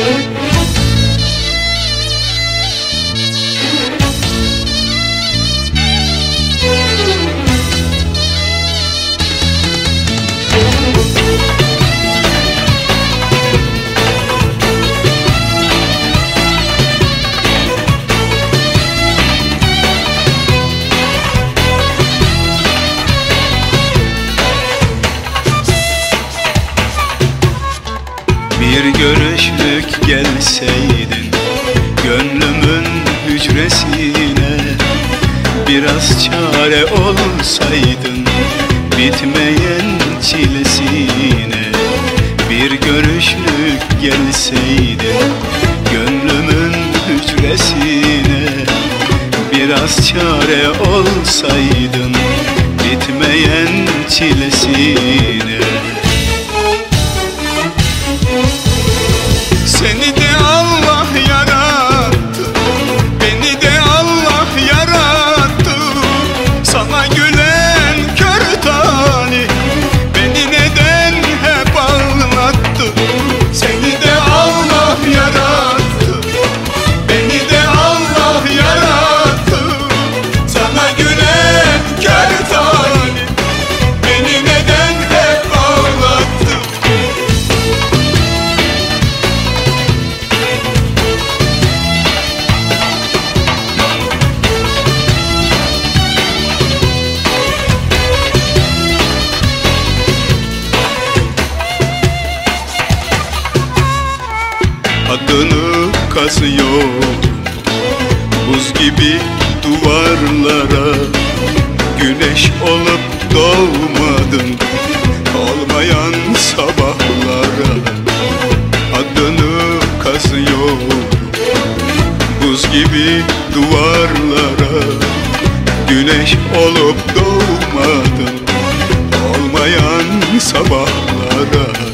Bir görüşlük gelseydin Gönlümün hücresine Biraz çare olsaydın Bitmeyen çilesine Bir görüşlük gelseydin Gönlümün hücresine Biraz çare olsaydın Bitmeyen çilesine adını kazıyor. Buz gibi duvarlara Güneş olup doğmadın. Olmayan sabahlara Adını kazıyor. Buz gibi duvarlara Güneş olup doğmadın. Olmayan sabahlara